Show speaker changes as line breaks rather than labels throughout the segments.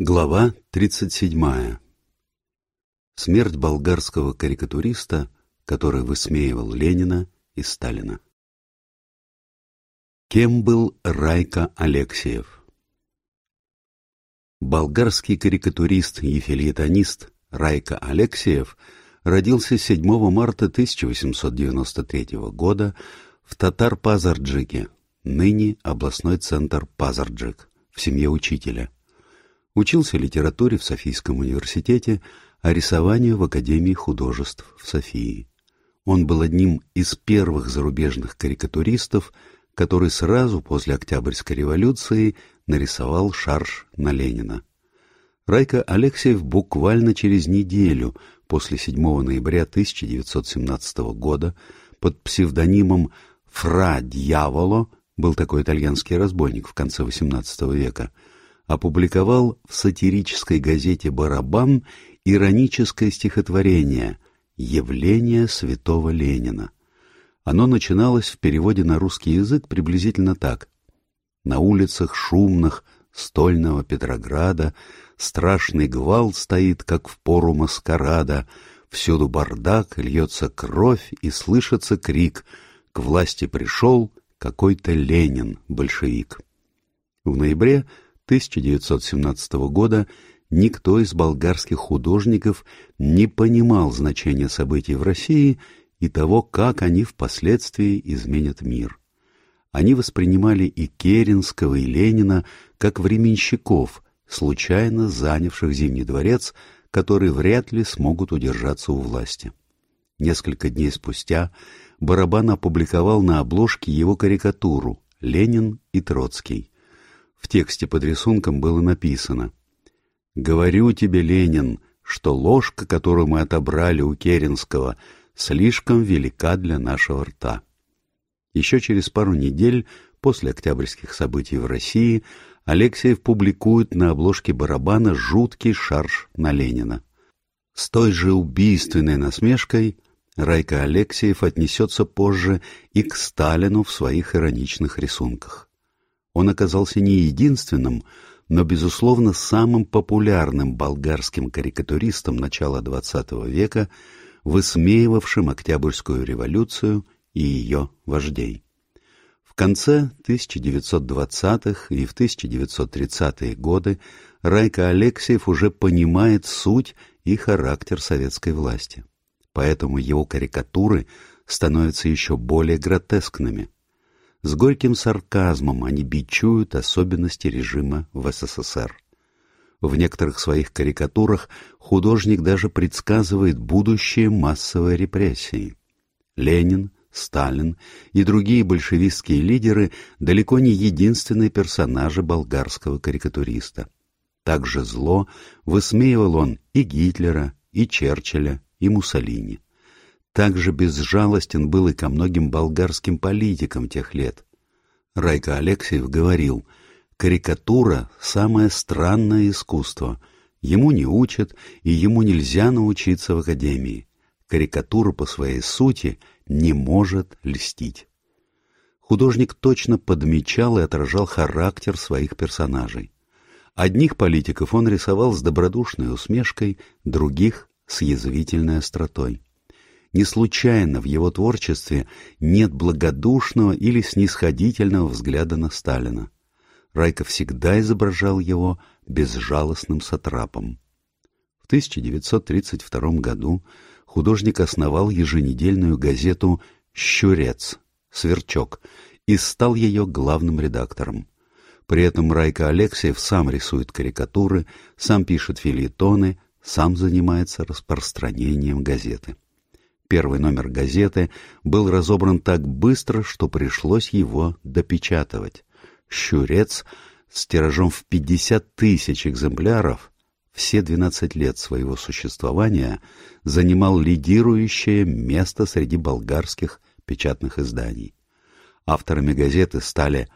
Глава 37. Смерть болгарского карикатуриста, который высмеивал Ленина и Сталина. Кем был Райка Алексеев? Болгарский карикатурист и филетонист Райка Алексеев родился 7 марта 1893 года в Татар-Пазарджике, ныне областной центр Пазарджик, в семье учителя – Учился литературе в Софийском университете, а рисованию в Академии художеств в Софии. Он был одним из первых зарубежных карикатуристов, который сразу после Октябрьской революции нарисовал шарж на Ленина. Райка Алексеев буквально через неделю после 7 ноября 1917 года под псевдонимом Фра Дьяволо, был такой итальянский разбойник в конце XVIII века, опубликовал в сатирической газете «Барабан» ироническое стихотворение «Явление святого Ленина». Оно начиналось в переводе на русский язык приблизительно так. «На улицах шумных стольного Петрограда страшный гвалт стоит, как в пору маскарада, всюду бардак, льется кровь и слышится крик «К власти пришел какой-то Ленин, большевик». В ноябре 1917 года никто из болгарских художников не понимал значения событий в России и того, как они впоследствии изменят мир. Они воспринимали и Керенского, и Ленина как временщиков, случайно занявших Зимний дворец, которые вряд ли смогут удержаться у власти. Несколько дней спустя Барабан опубликовал на обложке его карикатуру «Ленин и Троцкий», в тексте под рисунком было написано «Говорю тебе, Ленин, что ложка, которую мы отобрали у Керенского, слишком велика для нашего рта». Еще через пару недель после октябрьских событий в России Алексеев публикует на обложке барабана жуткий шарж на Ленина. С той же убийственной насмешкой Райка Алексеев отнесется позже и к Сталину в своих ироничных рисунках. Он оказался не единственным, но, безусловно, самым популярным болгарским карикатуристом начала XX века, высмеивавшим Октябрьскую революцию и ее вождей. В конце 1920-х и в 1930-е годы Райка Алексеев уже понимает суть и характер советской власти. Поэтому его карикатуры становятся еще более гротескными – с горьким сарказмом они бичуют особенности режима в СССР. В некоторых своих карикатурах художник даже предсказывает будущее массовой репрессии. Ленин, Сталин и другие большевистские лидеры далеко не единственные персонажи болгарского карикатуриста. Также зло высмеивал он и Гитлера, и Черчилля, и Муссолини также безжалостен был и ко многим болгарским политикам тех лет. Райка Алексеев говорил, карикатура – самое странное искусство. Ему не учат, и ему нельзя научиться в академии. Карикатура по своей сути не может льстить. Художник точно подмечал и отражал характер своих персонажей. Одних политиков он рисовал с добродушной усмешкой, других — с язвительной остротой. Не случайно в его творчестве нет благодушного или снисходительного взгляда на Сталина. Райка всегда изображал его безжалостным сатрапом. В 1932 году художник основал еженедельную газету «Щурец» «Сверчок» и стал ее главным редактором. При этом Райка Алексеев сам рисует карикатуры, сам пишет филетоны, сам занимается распространением газеты. Первый номер газеты был разобран так быстро, что пришлось его допечатывать. «Щурец» с тиражом в 50 тысяч экземпляров все 12 лет своего существования занимал лидирующее место среди болгарских печатных изданий. Авторами газеты стали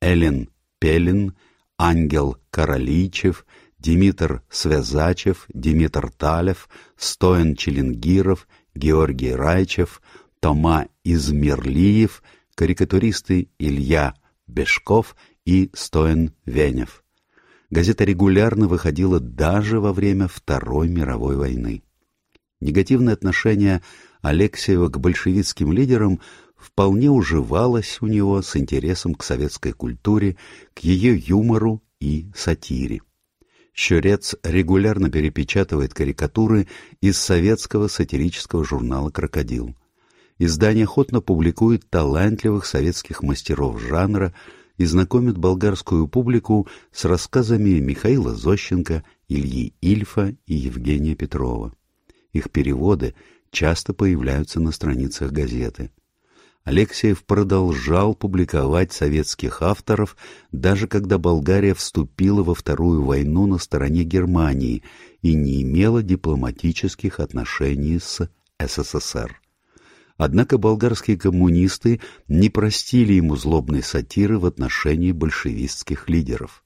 Элен Пелин, Ангел Короличев, Димитр Связачев, Димитр Талев, Стоян Челенгиров Георгий Райчев, Тома Измирлиев, карикатуристы Илья Бешков и Стоян Венев. Газета регулярно выходила даже во время Второй мировой войны. Негативное отношение Алексеева к большевистским лидерам вполне уживалось у него с интересом к советской культуре, к ее юмору и сатире. Щурец регулярно перепечатывает карикатуры из советского сатирического журнала «Крокодил». Издание охотно публикует талантливых советских мастеров жанра и знакомит болгарскую публику с рассказами Михаила Зощенко, Ильи Ильфа и Евгения Петрова. Их переводы часто появляются на страницах газеты. Алексеев продолжал публиковать советских авторов, даже когда Болгария вступила во Вторую войну на стороне Германии и не имела дипломатических отношений с СССР. Однако болгарские коммунисты не простили ему злобной сатиры в отношении большевистских лидеров.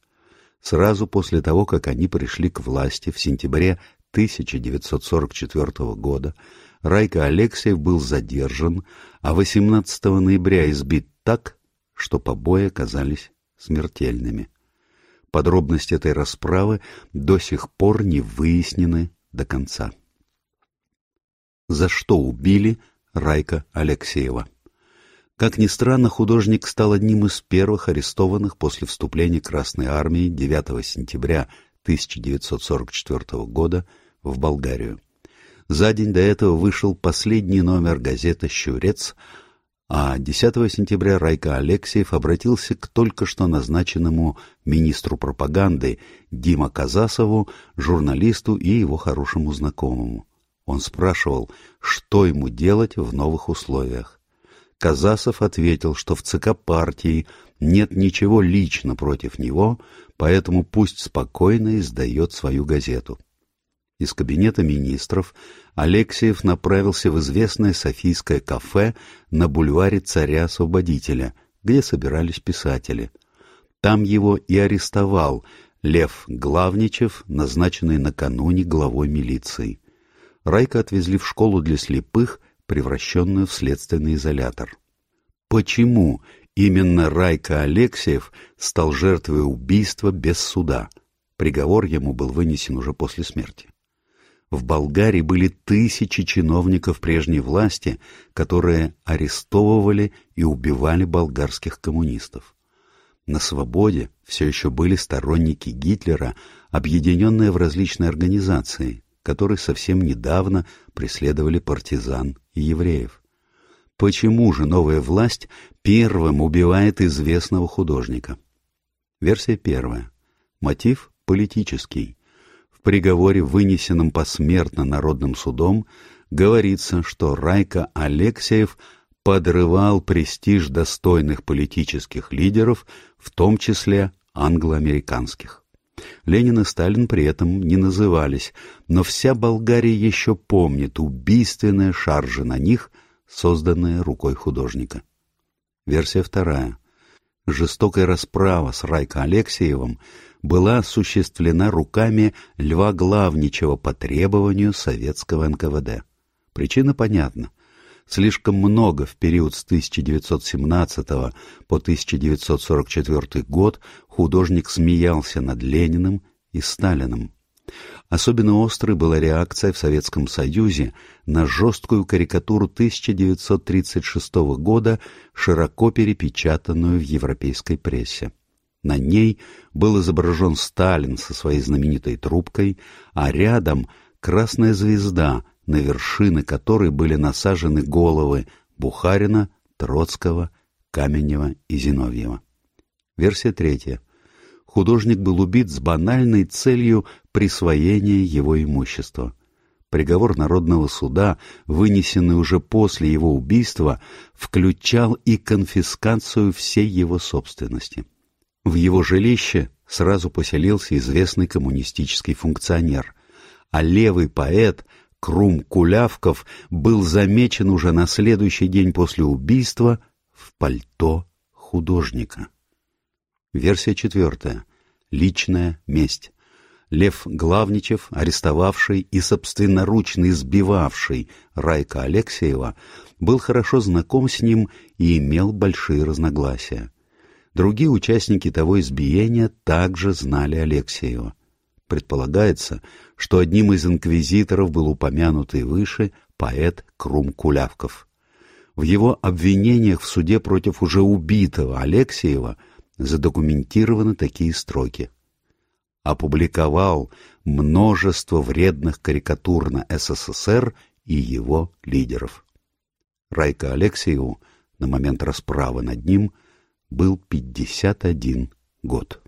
Сразу после того, как они пришли к власти в сентябре 1944 года, Райка Алексеев был задержан, а 18 ноября избит так, что побои оказались смертельными. Подробности этой расправы до сих пор не выяснены до конца. За что убили Райка Алексеева? Как ни странно, художник стал одним из первых арестованных после вступления Красной Армии 9 сентября 1944 года в Болгарию. За день до этого вышел последний номер газеты «Щурец», а 10 сентября Райка Алексеев обратился к только что назначенному министру пропаганды Дима Казасову, журналисту и его хорошему знакомому. Он спрашивал, что ему делать в новых условиях. Казасов ответил, что в ЦК партии нет ничего лично против него, поэтому пусть спокойно издает свою газету. Из кабинета министров Алексеев направился в известное Софийское кафе на бульваре Царя-Освободителя, где собирались писатели. Там его и арестовал Лев Главничев, назначенный накануне главой милиции. Райка отвезли в школу для слепых, превращенную в следственный изолятор. Почему именно Райка Алексеев стал жертвой убийства без суда? Приговор ему был вынесен уже после смерти. В Болгарии были тысячи чиновников прежней власти, которые арестовывали и убивали болгарских коммунистов. На свободе все еще были сторонники Гитлера, объединенные в различные организации, которые совсем недавно преследовали партизан и евреев. Почему же новая власть первым убивает известного художника? Версия первая. Мотив политический приговоре, вынесенном посмертно Народным судом, говорится, что Райка Алексеев подрывал престиж достойных политических лидеров, в том числе англоамериканских. Ленин и Сталин при этом не назывались, но вся Болгария еще помнит убийственные шаржи на них, созданные рукой художника. Версия вторая. Жестокая расправа с Райко Алексеевым была осуществлена руками Льва Главничего по требованию советского НКВД. Причина понятна. Слишком много в период с 1917 по 1944 год художник смеялся над Лениным и Сталиным. Особенно острой была реакция в Советском Союзе на жесткую карикатуру 1936 года, широко перепечатанную в европейской прессе. На ней был изображен Сталин со своей знаменитой трубкой, а рядом красная звезда, на вершины которой были насажены головы Бухарина, Троцкого, Каменева и Зиновьева. Версия третья. Художник был убит с банальной целью присвоения его имущества. Приговор Народного суда, вынесенный уже после его убийства, включал и конфискацию всей его собственности. В его жилище сразу поселился известный коммунистический функционер, а левый поэт Крум Кулявков был замечен уже на следующий день после убийства в пальто художника. Версия четвертая. Личная месть. Лев Главничев, арестовавший и собственноручно избивавший Райка Алексеева, был хорошо знаком с ним и имел большие разногласия. Другие участники того избиения также знали Алексеева. Предполагается, что одним из инквизиторов был упомянутый выше поэт Крум Кулявков. В его обвинениях в суде против уже убитого Алексеева задокументированы такие строки. Опубликовал множество вредных карикатур на СССР и его лидеров. Райка Алексееву на момент расправы над ним был 51 год.